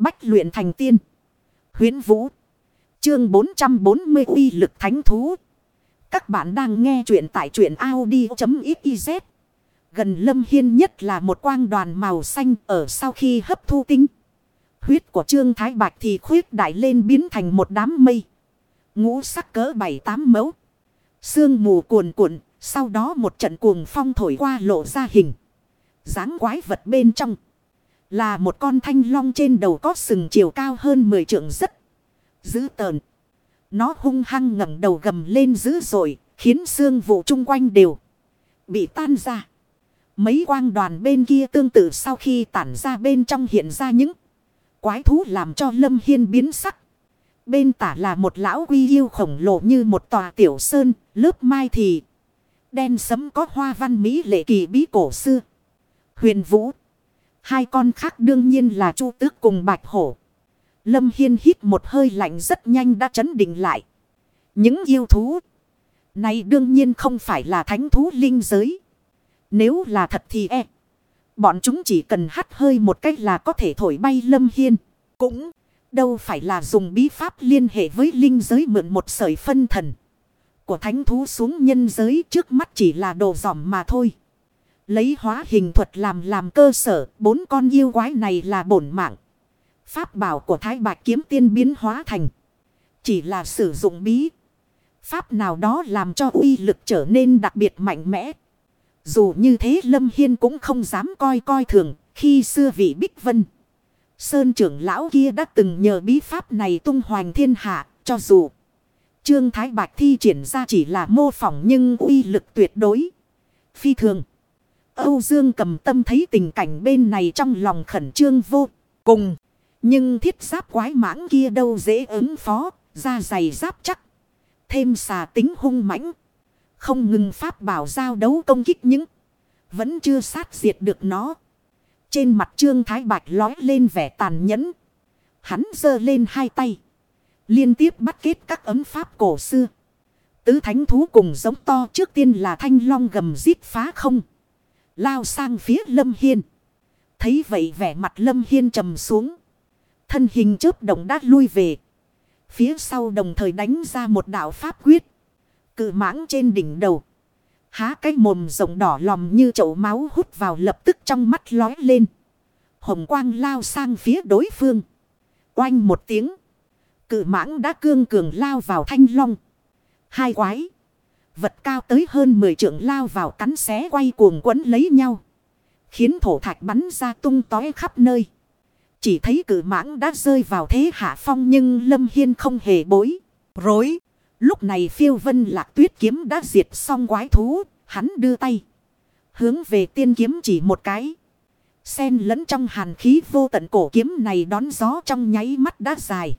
Bách luyện thành tiên. Huyến Vũ. Chương 440 uy lực thánh thú. Các bạn đang nghe truyện tại truyện Audi.xyz. Gần Lâm Hiên nhất là một quang đoàn màu xanh ở sau khi hấp thu tinh. Huyết của Trương Thái Bạch thì khuyết đại lên biến thành một đám mây. Ngũ sắc cỡ bảy tám mẫu. Sương mù cuồn cuộn, sau đó một trận cuồng phong thổi qua lộ ra hình. dáng quái vật bên trong. Là một con thanh long trên đầu có sừng chiều cao hơn 10 trượng rất dữ tợn. Nó hung hăng ngẩng đầu gầm lên dữ dội, khiến xương vụ chung quanh đều bị tan ra. Mấy quang đoàn bên kia tương tự sau khi tản ra bên trong hiện ra những quái thú làm cho Lâm Hiên biến sắc. Bên tả là một lão quy yêu khổng lồ như một tòa tiểu sơn, lớp mai thì đen sấm có hoa văn mỹ lệ kỳ bí cổ xưa. Huyền Vũ. Hai con khác đương nhiên là Chu Tước cùng Bạch Hổ. Lâm Hiên hít một hơi lạnh rất nhanh đã chấn định lại. Những yêu thú này đương nhiên không phải là thánh thú linh giới. Nếu là thật thì e. Bọn chúng chỉ cần hắt hơi một cách là có thể thổi bay Lâm Hiên. Cũng đâu phải là dùng bí pháp liên hệ với linh giới mượn một sợi phân thần. Của thánh thú xuống nhân giới trước mắt chỉ là đồ giỏm mà thôi. Lấy hóa hình thuật làm làm cơ sở, bốn con yêu quái này là bổn mạng. Pháp bảo của Thái Bạch kiếm tiên biến hóa thành. Chỉ là sử dụng bí. Pháp nào đó làm cho uy lực trở nên đặc biệt mạnh mẽ. Dù như thế Lâm Hiên cũng không dám coi coi thường khi xưa vị Bích Vân. Sơn trưởng lão kia đã từng nhờ bí pháp này tung hoành thiên hạ cho dù. Trương Thái Bạch thi triển ra chỉ là mô phỏng nhưng uy lực tuyệt đối. Phi thường. Âu Dương cầm tâm thấy tình cảnh bên này trong lòng khẩn trương vô cùng. Nhưng thiết giáp quái mãng kia đâu dễ ứng phó, da dày giáp chắc. Thêm xà tính hung mãnh. Không ngừng pháp bảo giao đấu công kích những. Vẫn chưa sát diệt được nó. Trên mặt trương thái bạch lói lên vẻ tàn nhẫn. Hắn giơ lên hai tay. Liên tiếp bắt kết các ấm pháp cổ xưa. Tứ thánh thú cùng giống to trước tiên là thanh long gầm giết phá không. Lao sang phía lâm hiên. Thấy vậy vẻ mặt lâm hiên trầm xuống. Thân hình chớp động đát lui về. Phía sau đồng thời đánh ra một đạo pháp quyết. Cự mãng trên đỉnh đầu. Há cái mồm rộng đỏ lòm như chậu máu hút vào lập tức trong mắt lói lên. Hồng quang lao sang phía đối phương. Oanh một tiếng. Cự mãng đã cương cường lao vào thanh long. Hai quái. Vật cao tới hơn 10 trượng lao vào cắn xé quay cuồng quấn lấy nhau. Khiến thổ thạch bắn ra tung tói khắp nơi. Chỉ thấy cử mãng đã rơi vào thế hạ phong nhưng Lâm Hiên không hề bối. Rối. Lúc này phiêu vân lạc tuyết kiếm đã diệt xong quái thú. Hắn đưa tay. Hướng về tiên kiếm chỉ một cái. Xen lẫn trong hàn khí vô tận cổ kiếm này đón gió trong nháy mắt đã dài.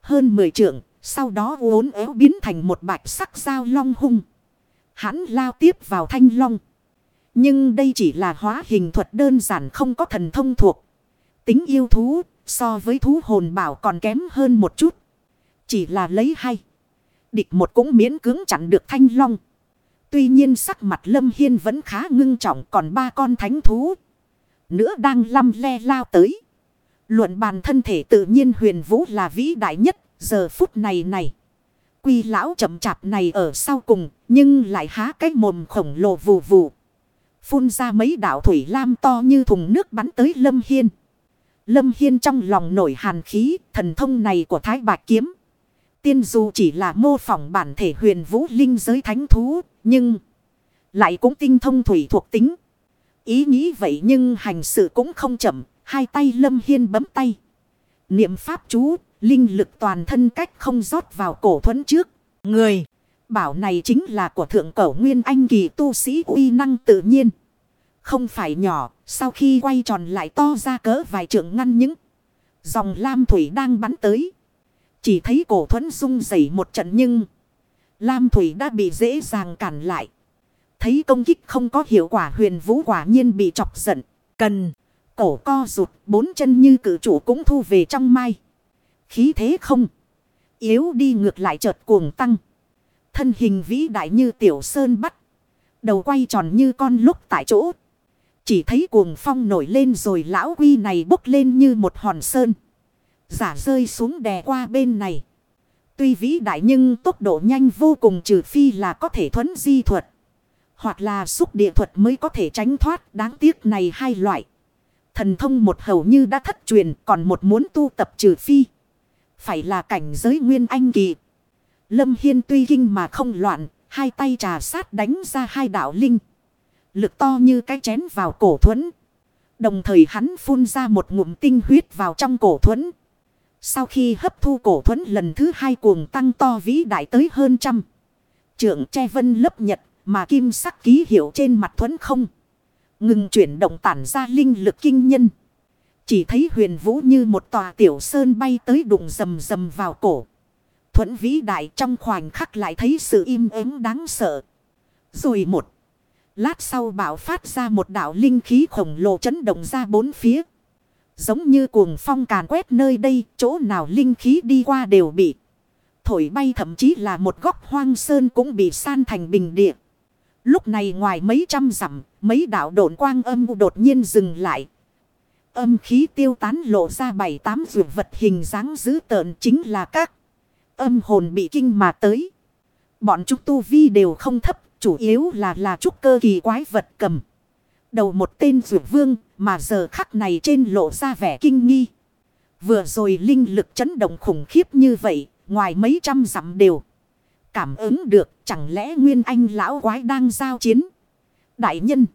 Hơn 10 trượng. Sau đó uốn éo biến thành một bạch sắc dao long hung. Hắn lao tiếp vào thanh long. Nhưng đây chỉ là hóa hình thuật đơn giản không có thần thông thuộc. Tính yêu thú so với thú hồn bảo còn kém hơn một chút. Chỉ là lấy hay. Địch một cũng miễn cưỡng chặn được thanh long. Tuy nhiên sắc mặt lâm hiên vẫn khá ngưng trọng còn ba con thánh thú. Nữa đang lăm le lao tới. Luận bàn thân thể tự nhiên huyền vũ là vĩ đại nhất giờ phút này này. Quy lão chậm chạp này ở sau cùng nhưng lại há cái mồm khổng lồ vù vù. Phun ra mấy đảo thủy lam to như thùng nước bắn tới lâm hiên. Lâm Hiên trong lòng nổi hàn khí, thần thông này của Thái Bạc Kiếm. Tiên dù chỉ là mô phỏng bản thể huyền vũ linh giới thánh thú, nhưng lại cũng tinh thông thủy thuộc tính. Ý nghĩ vậy nhưng hành sự cũng không chậm, hai tay Lâm Hiên bấm tay. Niệm pháp chú, linh lực toàn thân cách không rót vào cổ thuẫn trước. Người, bảo này chính là của thượng cổ nguyên anh kỳ tu sĩ uy năng tự nhiên. Không phải nhỏ, sau khi quay tròn lại to ra cỡ vài trượng ngăn những dòng lam thủy đang bắn tới. Chỉ thấy cổ thuẫn rung rẩy một trận nhưng lam thủy đã bị dễ dàng cản lại. Thấy công kích không có hiệu quả huyền vũ quả nhiên bị chọc giận. Cần, cổ co rụt, bốn chân như cử chủ cũng thu về trong mai. Khí thế không. Yếu đi ngược lại chợt cuồng tăng. Thân hình vĩ đại như tiểu sơn bắt. Đầu quay tròn như con lúc tại chỗ. Chỉ thấy cuồng phong nổi lên rồi lão quy này bốc lên như một hòn sơn. Giả rơi xuống đè qua bên này. Tuy vĩ đại nhưng tốc độ nhanh vô cùng trừ phi là có thể thuấn di thuật. Hoặc là xúc địa thuật mới có thể tránh thoát đáng tiếc này hai loại. Thần thông một hầu như đã thất truyền, còn một muốn tu tập trừ phi. Phải là cảnh giới nguyên anh kỳ. Lâm Hiên tuy kinh mà không loạn, hai tay trà sát đánh ra hai đạo linh. Lực to như cái chén vào cổ thuẫn. Đồng thời hắn phun ra một ngụm tinh huyết vào trong cổ thuẫn. Sau khi hấp thu cổ thuẫn lần thứ hai cuồng tăng to vĩ đại tới hơn trăm. Trượng che vân lấp nhật mà kim sắc ký hiệu trên mặt thuẫn không. Ngừng chuyển động tản ra linh lực kinh nhân. Chỉ thấy huyền vũ như một tòa tiểu sơn bay tới đụng rầm rầm vào cổ. Thuẫn vĩ đại trong khoảnh khắc lại thấy sự im ắng đáng sợ. Rồi một. Lát sau bạo phát ra một đạo linh khí khổng lồ chấn động ra bốn phía. Giống như cuồng phong càn quét nơi đây, chỗ nào linh khí đi qua đều bị thổi bay thậm chí là một góc hoang sơn cũng bị san thành bình địa. Lúc này ngoài mấy trăm dặm, mấy đạo độn quang âm đột nhiên dừng lại. Âm khí tiêu tán lộ ra bảy tám dược vật hình dáng dữ tợn chính là các âm hồn bị kinh mà tới. Bọn chúng tu vi đều không thấp, chủ yếu là là trúc cơ kỳ quái vật cầm. Đầu một tên dược vương mà giờ khắc này trên lộ ra vẻ kinh nghi. Vừa rồi linh lực chấn động khủng khiếp như vậy, ngoài mấy trăm dặm đều. Cảm ứng được chẳng lẽ nguyên anh lão quái đang giao chiến. Đại nhân.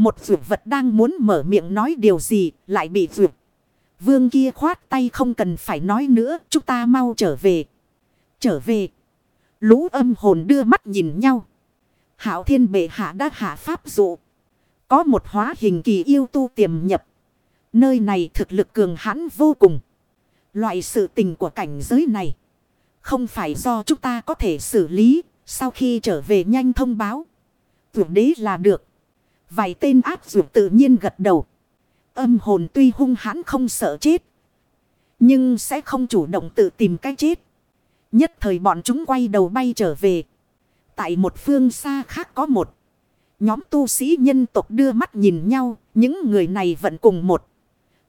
Một vượt vật đang muốn mở miệng nói điều gì, lại bị vượt. Vương kia khoát tay không cần phải nói nữa. Chúng ta mau trở về. Trở về. Lũ âm hồn đưa mắt nhìn nhau. Hảo thiên bệ hạ đã hạ pháp dụ. Có một hóa hình kỳ yêu tu tiềm nhập. Nơi này thực lực cường hãn vô cùng. Loại sự tình của cảnh giới này. Không phải do chúng ta có thể xử lý. Sau khi trở về nhanh thông báo. tuyệt đế là được. Vài tên áp dụng tự nhiên gật đầu. Âm hồn tuy hung hãn không sợ chết. Nhưng sẽ không chủ động tự tìm cách chết. Nhất thời bọn chúng quay đầu bay trở về. Tại một phương xa khác có một. Nhóm tu sĩ nhân tộc đưa mắt nhìn nhau. Những người này vẫn cùng một.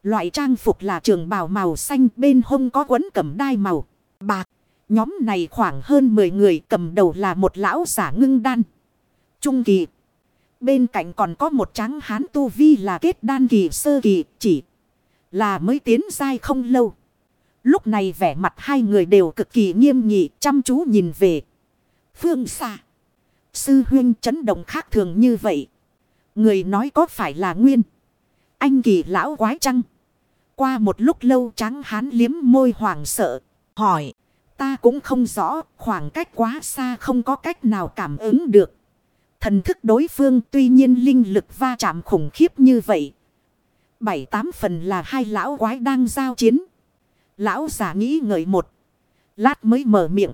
Loại trang phục là trường bào màu xanh, bên hông có quấn cầm đai màu bạc. Nhóm này khoảng hơn 10 người cầm đầu là một lão giả ngưng đan. Trung kỳ. Bên cạnh còn có một tráng hán tu vi là kết đan kỳ sơ kỳ, chỉ là mới tiến dai không lâu. Lúc này vẻ mặt hai người đều cực kỳ nghiêm nghị, chăm chú nhìn về. Phương xa. Sư huyên chấn động khác thường như vậy. Người nói có phải là nguyên. Anh kỳ lão quái trăng. Qua một lúc lâu tráng hán liếm môi hoàng sợ. Hỏi. Ta cũng không rõ. Khoảng cách quá xa không có cách nào cảm ứng được. Thần thức đối phương, tuy nhiên linh lực va chạm khủng khiếp như vậy. Bảy tám phần là hai lão quái đang giao chiến. Lão giả nghĩ ngợi một. Lát mới mở miệng.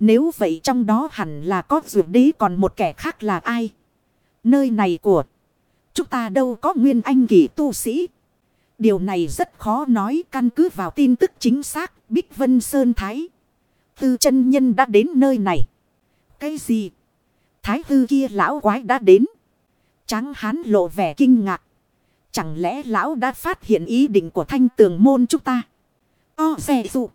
Nếu vậy trong đó hẳn là có dược đế, còn một kẻ khác là ai? Nơi này của chúng ta đâu có nguyên anh kỳ tu sĩ. Điều này rất khó nói, căn cứ vào tin tức chính xác, Bích Vân Sơn Thái. Tư chân nhân đã đến nơi này. Cái gì? Thái hư kia lão quái đã đến. Tráng hán lộ vẻ kinh ngạc. Chẳng lẽ lão đã phát hiện ý định của thanh tường môn chúng ta? O xe dụ.